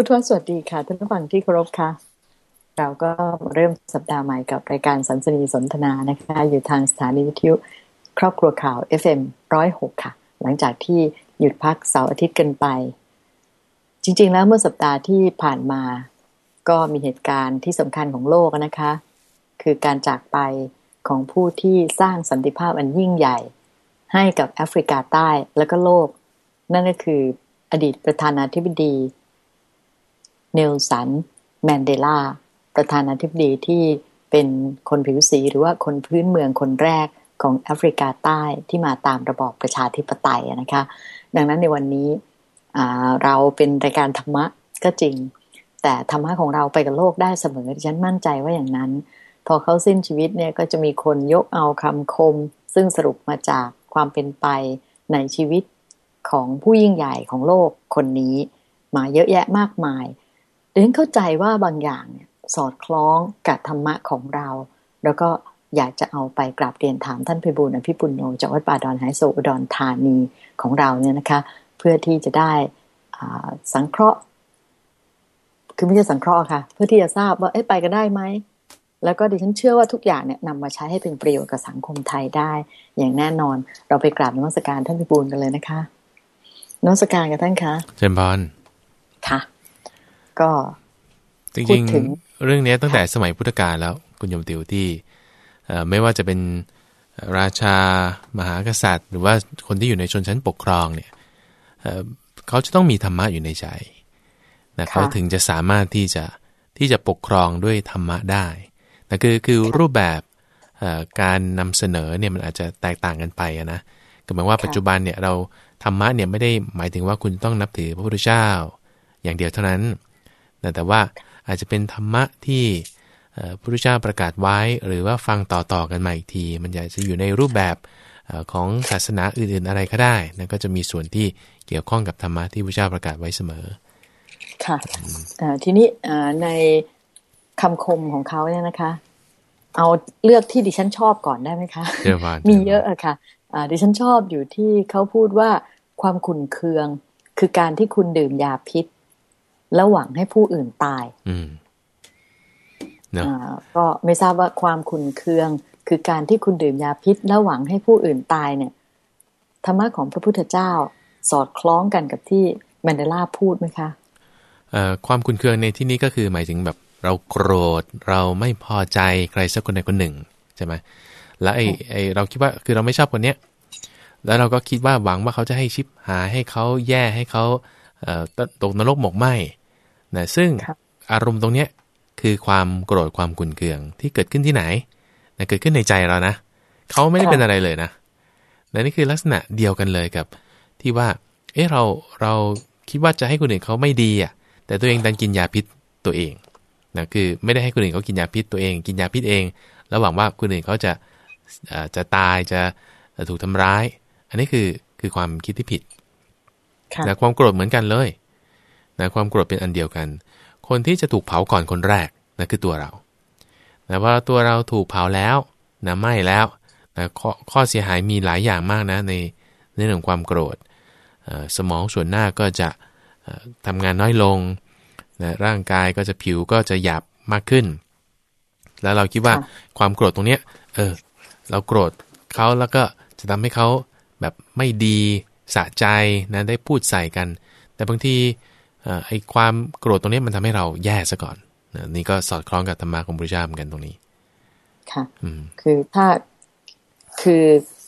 พุทธวสวัสดีค่ะท่านผู้ฟังที่เคารพค่ะ เราก็เริ่มสัปดาห์ใหม่กับรายการสันสนีสนทนานะคะ อยู่ทางสถานีวิทยุครอบครัวข่าว FM106 ค่ะ หลังจากที่หยุดพักเสาร์อาทิตย์กันไป จริง ๆ แล้วเมื่อสัปดาห์ที่ผ่านมา ก็มีเหตุการณ์ที่สำคัญของโลกนะคะ คือการจากไปของผู้ที่สร้างสันติภาพอันยิ่งใหญ่ ให้กับแอฟริกาใต้และก็โลก นั่นก็คืออดีตประธานาธิบดี เนลสัน แมนเดลา ประธานาธิบดีที่เป็นคนผิวสีหรือว่าคนพื้นเมืองคนแรกของแอฟริกาใต้ที่มาตามระบอบประชาธิปไตยนะคะ ดังนั้นในวันนี้เราเป็นรายการธรรมะก็จริง แต่ธรรมะของเราไปกับโลกได้เสมอฉันมั่นใจว่าอย่างนั้น พอเขาสิ้นชีวิตเนี่ยก็จะมีคนยกเอาคำคม ซึ่งสรุปมาจากความเป็นไปในชีวิตของผู้ยิ่งใหญ่ของโลกคนนี้ มาเยอะแยะมากมาย ดิฉันเข้าใจว่าบางอย่างเนี่ยสอดคล้องกับธรรมะของเรา แล้วก็อยากจะเอาไปกราบเรียนถามท่านพิบูลอภิปุณโญจากวัดป่าดอนไฮโซอุดรธานีของเราเนี่ยนะคะ เพื่อที่จะได้สังเคราะห์ คือไม่ใช่สังเคราะห์ค่ะ เพื่อที่จะทราบว่าเอ๊ะไปกันได้ไหมแล้วก็ดิฉันเชื่อว่าทุกอย่างเนี่ยนำมาใช้ให้เป็นประโยชน์กับสังคมไทยได้ อย่างแน่นอน เราไปกราบนมัสการท่านพิบูลกันเลยนะคะนมัสการกับท่านคะเจมบอล ก็จริงๆเรื่องนี้ตั้งแต่สมัยพุทธกาลแล้วคุณยมติวที่ไม่ว่าจะเป็นราชามหากษัตริย์ หรือว่าคนที่อยู่ในชนชั้นปกครองเนี่ยเขาจะต้องมีธรรมะอยู่ในใจนะเขาถึงจะสามารถที่จะที่จะปกครองด้วยธรรมะได้นะคือคือรูปแบบการนำเสนอเนี่ยมันอาจจะแตกต่างกันไปนะก็หมายว่าปัจจุบันเนี่ยเราธรรมะเนี่ยไม่ได้หมายถึงว่าคุณต้องนับถือพระพุทธเจ้า อย่างเดียวเท่านั้น แต่ว่าอาจจะเป็นธรรมะที่พระพุทธเจ้าประกาศไว้ หรือว่าฟังต่อๆกันมาอีกที มันอยากจะอยู่ในรูปแบบของศาสนาอื่นๆอะไรก็ได้นั่นก็จะมีส่วนที่เกี่ยวข้องกับธรรมะที่พระเจ้าประกาศไว้เสมอ ค่ะทีนี้ในคำคมของเขาเนี่ยนะคะ เอาเลือกที่ดิฉันชอบก่อนได้ไหมคะมีเยอะอะค่ะดิฉันชอบอยู่ที่เขาพูดว่าความขุนเคือง คือการที่คุณดื่มยาพิษ แล้วหวังให้ผู้อื่นตายอืมก็ไม่ทราบว่าความขุนเคือง คือการที่คุณดื่มยาพิษ แล้วหวังให้ผู้อื่นตายเนี่ยธรรมะของพระพุทธเจ้าสอดคล้องกันกับที่แมนเดลาพูดไหมคะความขุนเคืองในที่นี้ก็คือหมายถึงแบบเราโกรธเราไม่พอใจใครสักคนใดคนหนึ่งใช่ไหมแล้วไอ้ไอ้เราคิดว่าคือเราไม่ชอบคนเนี้ยแล้วเราก็คิดว่าหวังว่าเขาจะให้ชิปหาให้เขาแย่ให้เขา ตกนรกหมกไหมนะซึ่งอารมณ์ตรงเนี้ยคือความโกรธความกุนเคืองที่เกิดขึ้นที่ไหนนะเกิดขึ้นในใจเรานะเขาไม่ได้เป็นอะไรเลยนะนะนี่คือลักษณะเดียวกันเลยกับ ที่ว่า เออเราเราคิดว่าจะให้คนอื่นเขาไม่ดีอะ แต่ตัวเองดันกินยาพิษตัวเองนะคือไม่ได้ให้คนอื่นเขากินยาพิษตัวเอง กินยาพิษเองแล้วหวังว่าคนอื่นเขาจะจะตายจะถูกทำร้าย อันนี้คือคือความคิดที่ผิด แต่ความโกรธเหมือนกันเลยนะความโกรธเป็นอันเดียวกัน คนที่จะถูกเผาก่อนคนแรกนะคือตัวเรานะว่าตัวเราถูกเผาแล้วนะไหม้แล้วนะขข้อเสียหายมีหลายอย่างมากนะในในเรื่องความโกรธสมองส่วนหน้าก็จะทำงานน้อยลงนะร่างกายก็จะผิวก็จะหยาบมากขึ้น แล้วเราคิดว่าความโกรธตรงเนี้ยเออเราโกรธเขาแล้วก็จะทำให้เขาแบบไม่ดี สะใจนะได้พูดใส่กัน แต่บางทีไอ้ความโกรธตรงนี้มันทำให้เราแย่ซะก่อนนี่ก็สอดคล้องกับธรรมะของพระเจ้าเหมือนกันตรงนี้ ค่ะคือถ้าคือ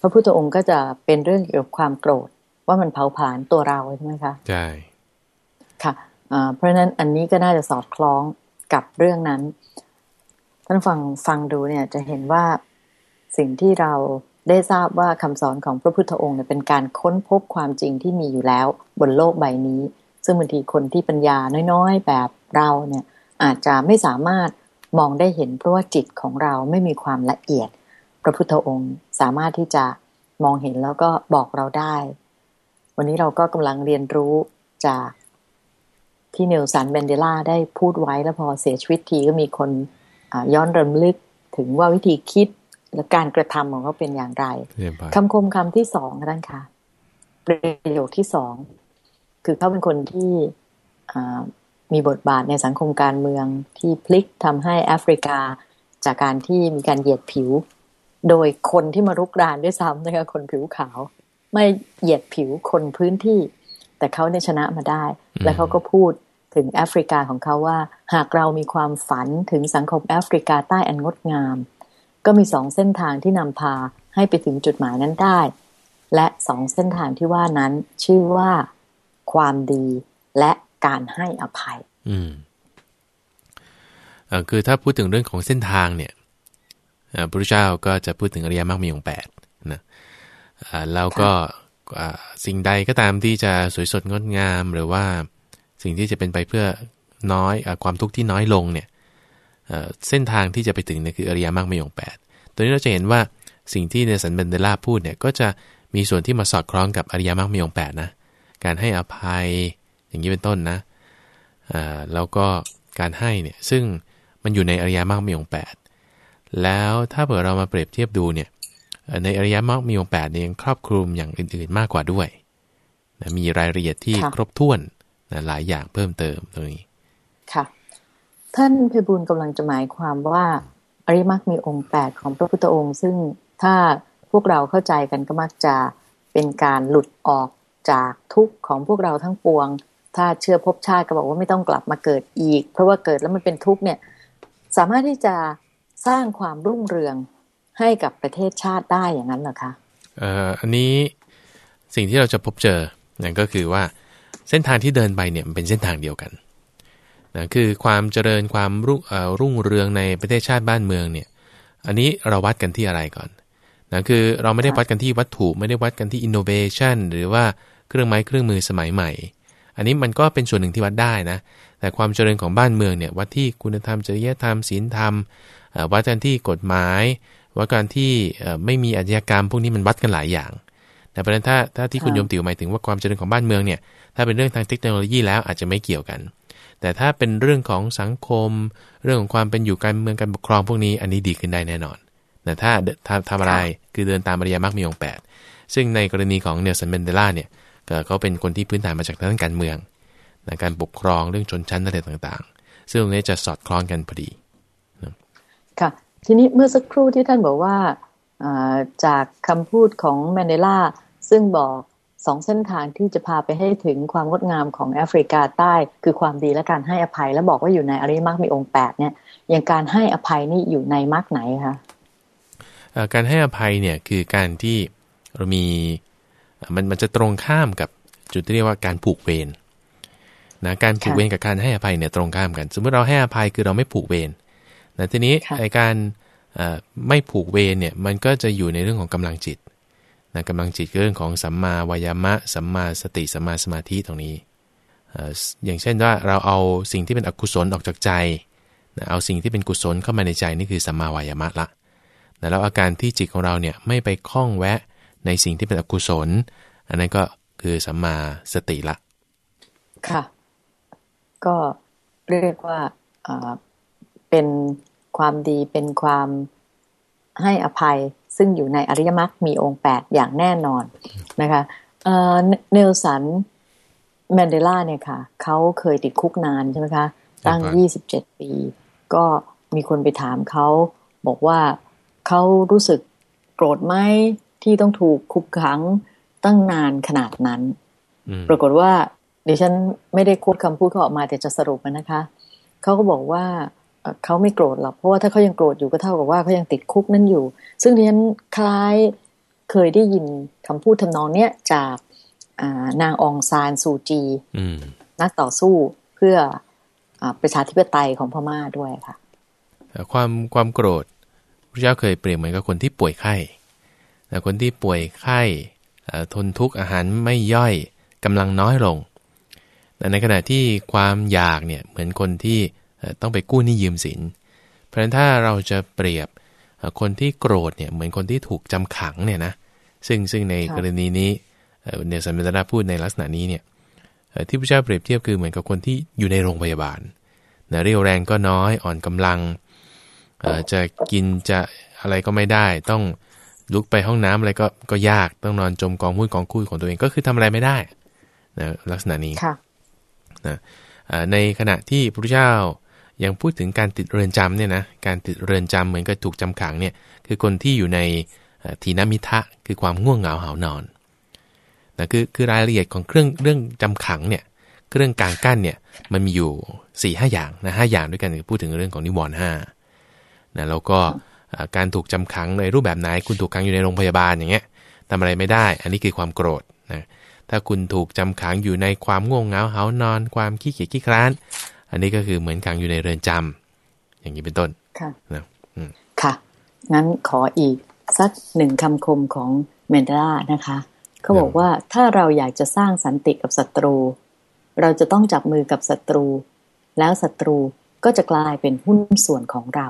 พระพุทธองค์ก็จะเป็นเรื่องเกี่ยวกับความโกรธ ว่ามันเผาผลาญตัวเราใช่ไหมคะใช่ค่ะเพราะฉะนั้นอันนี้ก็น่าจะสอดคล้องกับเรื่องนั้นท่านฟังฟังดูเนี่ยจะเห็นว่าสิ่งที่เรา ได้ทราบว่าคำสอนของพระพุทธองค์เป็นการค้นพบความจริงที่มีอยู่แล้วบนโลกใบนี้ ซึ่งบางทีคนที่ปัญญาน้อยๆ แบบเราเนี่ยอาจจะไม่สามารถมองได้เห็นเพราะว่าจิตของเราไม่มีความละเอียด พระพุทธองค์สามารถที่จะมองเห็นแล้วก็บอกเราได้ วันนี้เราก็กำลังเรียนรู้จากที่เนลสันเบนเดล่าได้พูดไว้แล้วพอเสียชีวิตทีก็มีคนย้อนรำลึกถึงว่าวิธีคิด และการกระทำของเขาเป็นอย่างไรคำคมคำที่สองท่านคะประโยคที่สองคือเขาเป็นคนที่มีบทบาทในสังคมการเมืองที่พลิกทำให้แอฟริกาจากการที่มีการเหยียดผิว โดยคนที่มารุกรานด้วยซ้ำนะคะคนผิวขาว ไม่เหยียดผิวคนพื้นที่ แต่เขาเนี่ยชนะมาได้ แล้วเขาก็พูดถึงแอฟริกาของเขาว่า หากเรามีความฝันถึงสังคมแอฟริกาใต้อันงดงาม ก็มีสองเส้นทางที่นำพาให้ไปถึงจุดหมายนั้นได้ และสองเส้นทางที่ว่านั้นชื่อว่าความดีและการให้อภัย อืมคือถ้าพูดถึงเรื่องของเส้นทางเนี่ยพระพุทธเจ้าก็จะพูดถึงอริยมรรคมีองค์แปดนะแล้วก็สิ่งใดก็ตามที่จะสวยสดงดงาม หรือว่าสิ่งที่จะเป็นไปเพื่อน้อยอความทุกข์ที่น้อยลงเนี่ย เส้นทางที่จะไปถึงเนี่ยคืออริยมรรคมีองค์แปดตัวนี้เราจะเห็นว่าสิ่งที่เนสันเบนเดล่าพูดเนี่ยก็จะมีส่วนที่มาสอดคล้องกับอริยมรรคมีองค์แปดนะ การให้อภัยอย่างนี้เป็นต้นนะแล้วก็การให้เนี่ยซึ่งมันอยู่ในอริยมรรคมีองค์แปดแล้วถ้าเผื่อเรามาเปรียบเทียบดูเนี่ยในอริยมรรคมีองค์แปดเนี่ยยังครอบคลุมอย่างอื่นๆมากกว่าด้วยนะมีรายละเอียดที่ครบถ้วนนะหลายอย่างเพิ่มเติมตรงนี้ค่ะ ท่านเพบุญกำลังจะหมายความว่าอริมักมีองค์แปดของพระพุทธองค์ ซึ่งถ้าพวกเราเข้าใจกันก็มักจะเป็นการหลุดออกจากทุกข์ของพวกเราทั้งปวง ถ้าเชื่อพบชาติก็บอกว่าไม่ต้องกลับมาเกิดอีก เพราะว่าเกิดแล้วมันเป็นทุกข์เนี่ยสามารถที่จะสร้างความรุ่งเรืองให้กับประเทศชาติได้อย่างนั้นเหรอคะเอ่ออันนี้สิ่งที่เราจะพบเจอนั่นก็คือว่าเส้นทางที่เดินไปเนี่ยมันเป็นเส้นทางเดียวกัน นะคือความเจริญความรุ่งรุ่งเรืองในประเทศชาติบ้านเมืองเนี่ย อันนี้เราวัดกันที่อะไรก่อนนะคือเราไม่ได้วัดกันที่วัตถุไม่ได้วัดกันที่อินโนเวชันหรือว่าเครื่องไม้เครื่องมือสมัยใหม่ อันนี้มันก็เป็นส่วนหนึ่งที่วัดได้นะ แต่ความเจริญของบ้านเมืองเนี่ยวัดที่คุณธรรมจริยธรรมศีลธรรมวัดกันที่กฎหมายวัดกันที่ไม่มีอาชญากรรมพวกนี้มันวัดกันหลายอย่าง แต่ประเด็นถ้าถ้าที่คุณโยมติ๋วหมายถึงว่าความเจริญของบ้านเมืองเนี่ย ถ้าเป็นเรื่องทางเทคโนโลยีแล้วอาจจะไม่เกี่ยวกัน แต่ถ้าเป็นเรื่องของสังคม เรื่องของความเป็นอยู่การเมืองการปกครองพวกนี้อันนี้ดีขึ้นได้แน่นอนแต่ถ้าทำทำอะไรคือเดินตามอริยมรรคมีองค์แปดซึ่งในกรณีของเนลสันเมนเดล่าเนี่ยเขาเป็นคนที่พื้นฐานมาจากด้านการเมืองในการปกครองเรื่องชนชั้นอะไรต่างๆ ซึ่งตรงนี้จะสอดคล้องกันพอดีค่ะทีนี้เมื่อสักครู่ที่ท่านบอกว่าจากคำพูดของแมนเดลาซึ่งบอก สองเส้นทางที่จะพาไปให้ถึงความงดงามของแอฟริกาใต้ คือความดีและการให้อภัย และบอกว่าอยู่ในอริมักมีองค์แปดเนี่ยอย่างการให้อภัยนี่อยู่ในมรรคไหนคะการให้อภัยเนี่ยคือการที่เรามีมันมันจะตรงข้ามกับจุดที่เรียกว่าการผูกเวรนะการผูกเวรกับการให้อภัยเนี่ยตรงข้ามกัน สมมติเราให้อภัยคือเราไม่ผูกเวรนะทีนี้ไอการไม่ผูกเวรเนี่ยมันก็จะอยู่ในเรื่องของกำลังจิต นะกำลังจิตเรื่องของสัมมาวายามะ สัมมาสติ สัมมาสมาธิตรงนี้ อย่างเช่นว่าเราเอาสิ่งที่เป็นอกุศลออกจากใจ เอาสิ่งที่เป็นกุศลเข้ามาในใจนี่คือสัมมาวายามะละแล้วอาการที่จิตของเราเนี่ยไม่ไปคล้องแวะในสิ่งที่เป็นอกุศล อันนั้นก็คือสัมมาสติละ ค่ะ ก็เรียกว่าเป็นความดีเป็นความให้อภัย ซึ่งอยู่ในอริยมรรคมีองค์แปดอย่างแน่นอนนะคะเนลสันแมนเดลาเนี่ยค่ะเขาเคยติดคุกนานใช่ไหมคะ ตั้งยี่สิบเจ็ดปี ก็มีคนไปถามเขาบอกว่าเขารู้สึกโกรธไหมที่ต้องถูกคุกขังตั้งนานขนาดนั้น ปรากฏว่าดิฉันไม่ได้ควบคำพูดเขาออกมาแต่จะสรุปนะคะ เขาก็บอกว่า เขาไม่โกรธหรอกเพราะว่าถ้าเขายังโกรธอยู่ก็เท่ากับว่าเขายังติดคุกนั่นอยู่ ซึ่งดิฉันคล้ายเคยได้ยินคำพูดทำนองเนี้ยจากนางองซานซูจีนักต่อสู้เพื่ออประชาธิปไตยของพม่าด้วยค่ะความความโกรธพระเจ้าเคยเปรียบเหมือนกับคนที่ป่วยไข้แต่คนที่ป่วยไข้ทนทุกข์อาหารไม่ย่อยกำลังน้อยลงแต่ในขณะที่ความอยากเนี่ยเหมือนคนที่ ต้องไปกู้หนี้ยืมสิน เพราะฉะนั้นถ้าเราจะเปรียบคนที่โกรธเนี่ยเหมือนคนที่ถูกจำขังเนี่ยนะซึ่งซึ่งในกรณีนี้เนสัมมิตราพูดในลักษณะนี้เนี่ยที่พระเจ้าเปรียบเทียบคือเหมือนกับคนที่อยู่ในโรงพยาบาลนะเรียวแรงก็น้อยอ่อนกำลังจะกินจะอะไรก็ไม่ได้ ต้องลุกไปห้องน้ำอะไรก็ก็ยากต้องนอนจมกองมุ้ยกองคุยของตัวเองก็คือทำอะไรไม่ได้นะลักษณะนี้นะในขณะที่พระพุทธเจ้า ยังพูดถึงการติดเรือนจำเนี่ยนะการติดเรือนจำเหมือนกับถูกจำขังเนี่ยคือคนที่อยู่ในทีนมิทะคือความง่วงเหงาหานอนนะคือคือรายละเอียดของเครื่องเรื่องจำขังเนี่ยเครื่องกางกั้นเนี่ยมันมีอยู่4ี่ห้าอย่างนะห้าอย่างด้วยกันพูดถึงเรื่องของนิวรณ์ห้านะแล้วก็การถูกจำขังในรูปแบบไหนคุณถูกขังอยู่ในโรงพยาบาลอย่างเงี้ยทำอะไรไม่ได้ อันนี้คือความโกรธนะถ้าคุณถูกจำขังอยู่ในความง่วงเหงาเหานอน ความขี้เกียจขี้คร้าน อันนี้ก็คือเหมือนขังอยู่ในเรือนจำอย่างนี้เป็นต้น ค่ะนะค่ะ งั้นขออีกสักหนึ่งคำคมของเมนเดล่านะคะ เขาบอกว่าถ้าเราอยากจะสร้างสันติกับศัตรู เราจะต้องจับมือกับศัตรู แล้วศัตรูก็จะกลายเป็นหุ้นส่วนของเรา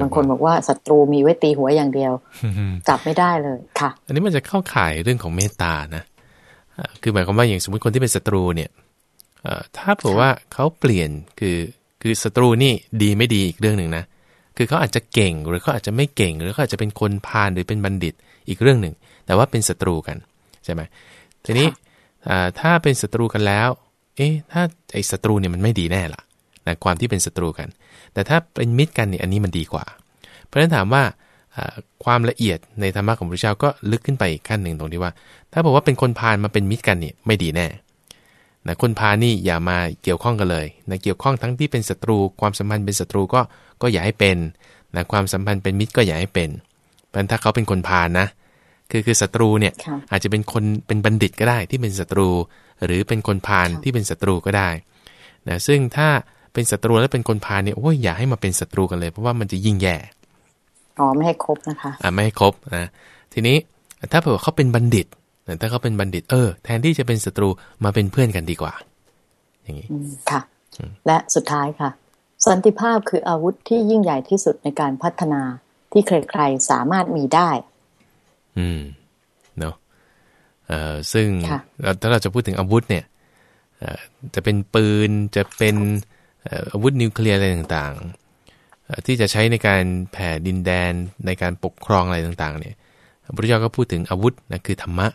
บางคนบอกว่าศัตรูมีไว้ตีหัวอย่างเดียวจับไม่ได้เลยค่ะ อันนี้มันจะเข้าข่ายเรื่องของเมตตานะคือหมายความว่าอย่างสมมติคนที่เป็นศัตรูเนี่ย ถ้าเผื่อว่าเขาเปลี่ยนคือคือศัตรูนี่ดีไม่ดีอีกเรื่องหนึ่งนะ คือเขาอาจจะเก่งหรือเขาอาจจะไม่เก่ง หรือเขาอาจจะเป็นคนพาลหรือเป็นบัณฑิตอีกเรื่องหนึ่ง แต่ว่าเป็นศัตรูกันใช่ไหมทีนี้ถ้าเป็นศัตรูกันแล้ว เอ๊ะถ้าไอ้ศัตรูเนี่ยมันไม่ดีแน่ละนะความที่เป็นศัตรูกัน แต่ถ้าเป็นมิตรกันเนี่ยอันนี้มันดีกว่า เพราะฉะนั้นถามว่าความละเอียดในธรรมะของพระเจ้าก็ลึกขึ้นไปอีกขั้นหนึ่งตรงที่ว่า ถ้าบอกว่าเป็นคนพาลมาเป็นมิตรกันเนี่ยไม่ดีแน่ นะคนพานี่อย่ามาเกี่ยวข้องกันเลยนะเกี่ยวข้องทั้งที่เป็นศัตรู ความสัมพันธ์เป็นศัตรูก็ก็อย่าให้เป็นนะความสัมพันธ์เป็นมิตรก็อย่าให้เป็นเพราะถ้าเขาเป็นคนพาลนะ คือคือศัตรูเนี่ยอาจจะเป็นคนเป็นบัณฑิตก็ได้ที่เป็นศัตรู หรือเป็นคนพาลที่เป็นศัตรูก็ได้นะซึ่งถ้าเป็นศัตรูแล้วเป็นคนพาลเนี่ยโอ้ยอย่าให้มาเป็นศัตรูกันเลย เพราะว่ามันจะยิ่งแย่อ๋อไม่ให้ครบนะคะอ่าไม่ให้ครบนะทีนี้ถ้าเผื่อเขาเป็นบัณฑิต ถ้าเขาเป็นบัณฑิตเออ แทนที่จะเป็นศัตรูมาเป็นเพื่อนกันดีกว่า อย่างนี้ค่ะ และสุดท้ายค่ะ สันติภาพคืออาวุธที่ยิ่งใหญ่ที่สุดในการพัฒนาที่ใครๆสามารถมีได้ อืมเนาะเอ่อซึ่งถ้าเราจะพูดถึงอาวุธเนี่ยจะเป็นปืนจะเป็นอาวุธนิวเคลียร์อะไรต่างๆ ที่จะใช้ในการแผ่ดินแดนในการปกครองอะไรต่างๆ เนี่ยพระพุทธเจ้าก็พูดถึงอาวุธนะคือธรรมะ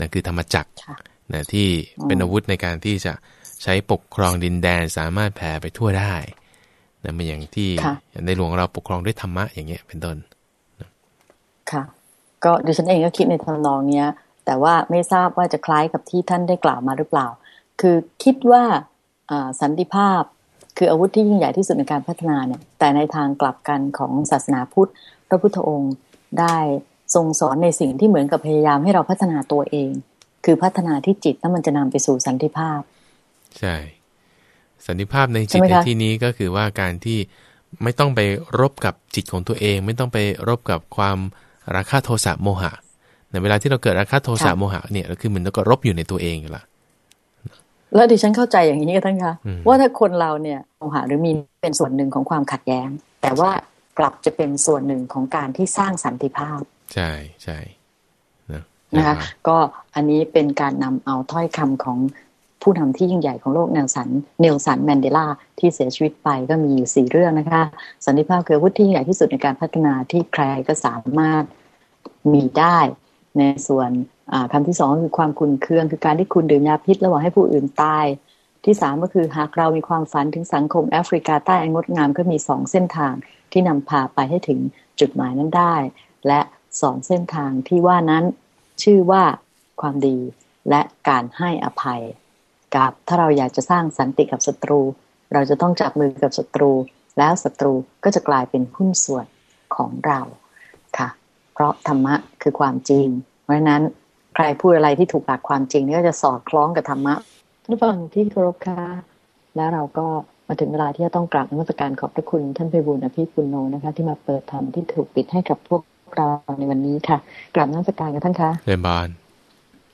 นะคือธรรมจักรนะที่เป็นอาวุธในการที่จะใช้ปกครองดินแดนสามารถแผ่ไปทั่วได้นะเป็นอย่างที่ในหลวงเราปกครองด้วยธรรมะอย่างเงี้ยเป็นต้นค่ะ ก็ดิฉันเองก็คิดในทำนองเนี้ย แต่ว่าไม่ทราบว่าจะคล้ายกับที่ท่านได้กล่าวมาหรือเปล่า คือคิดว่าสันติภาพคืออาวุธที่ยิ่งใหญ่ที่สุดในการพัฒนาเนี่ย แต่ในทางกลับกันของศาสนาพุทธ พระพุทธองค์ได้ ทรงสอนในสิ่งที่เหมือนกับพยายามให้เราพัฒนาตัวเอง คือพัฒนาที่จิตแล้วมันจะนำไปสู่สันติภาพ ใช่ สันติภาพในจิตในที่นี้ก็คือว่าการที่ไม่ต้องไปรบกับจิตของตัวเอง ไม่ต้องไปรบกับความราคะโทสะโมหะในเวลาที่เราเกิดราคะโทสะโมหะเนี่ยคือมันก็รบอยู่ในตัวเองอยู่ละแล้วดิฉันเข้าใจอย่างนี้กันทั้งคะว่าถ้าคนเราเนี่ยโมหะหรือมีเป็นส่วนหนึ่งของความขัดแย้ง แต่ว่ากลับจะเป็นส่วนหนึ่งของการที่สร้างสันติภาพ ใช่ใช่นะคะก็อันนี้เป็นการนำเอาถ้อยคำของผู้นำที่ยิ่งใหญ่ของโลกเนลสันเนลสันแมนเดลาที่เสียชีวิตไปก็มีอยู่สี่เรื่องนะคะ สันติภาพคืออาวุธที่ใหญ่ที่สุดในการพัฒนาที่ใครก็สามารถมีได้ ในส่วนคำที่สองคือความขุ่นเคืองคือการที่คุณดื่มยาพิษระหว่างให้ผู้อื่นตายที่สามก็คือหากเรามีความฝันถึงสังคมแอฟริกาใต้งดงามก็มีสองเส้นทางที่นำพาไปให้ถึงจุดหมายนั้นได้ และ สองเส้นทางที่ว่านั้นชื่อว่าความดีและการให้อภัย กับถ้าเราอยากจะสร้างสันติกับศัตรู เราจะต้องจับมือกับศัตรู แล้วศัตรูก็จะกลายเป็นหุ้นส่วนของเราค่ะ เพราะธรรมะคือความจริง เพราะฉะนั้นใครพูดอะไรที่ถูกหลักความจริงนี่ก็จะสอดคล้องกับธรรมะทุกฟังที่เคารพค่ะแล้วเราก็มาถึงเวลาที่จะต้องกราบนมัสการขอบพระคุณท่านเพบุญอภิปุณโนนะคะ ที่มาเปิดธรรมที่ถูกปิดให้กับพวก เราในวันนี้ค่ะกลับนักสการกันท่านคะเรียนบาน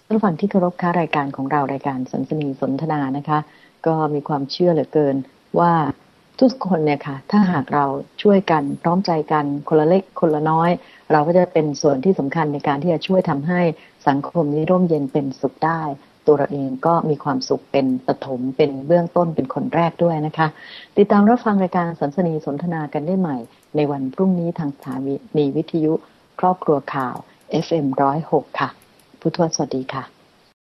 ท่านฟังที่เคารพค่ะรายการของเรารายการสันสนีสนทนานะคะ ก็มีความเชื่อเหลือเกินว่าทุกคนเนี่ยค่ะ ถ้าหากเราช่วยกันพร้อมใจกันคนละเล็กคนละน้อย เราก็จะเป็นส่วนที่สำคัญในการที่จะช่วยทำให้สังคมนี้ร่มเย็นเป็นสุขได้ ตัวเราเองก็มีความสุขเป็นปฐมเป็นเบื้องต้นเป็นคนแรกด้วยนะคะ ติดตามรับฟังรายการสันสนีสนทนากันได้ใหม่ ในวันพรุ่งนี้ทางสถานีวิทยุ ครอบครัวข่าว FM106 ค่ะ ผู้ทวสวัสดีค่ะ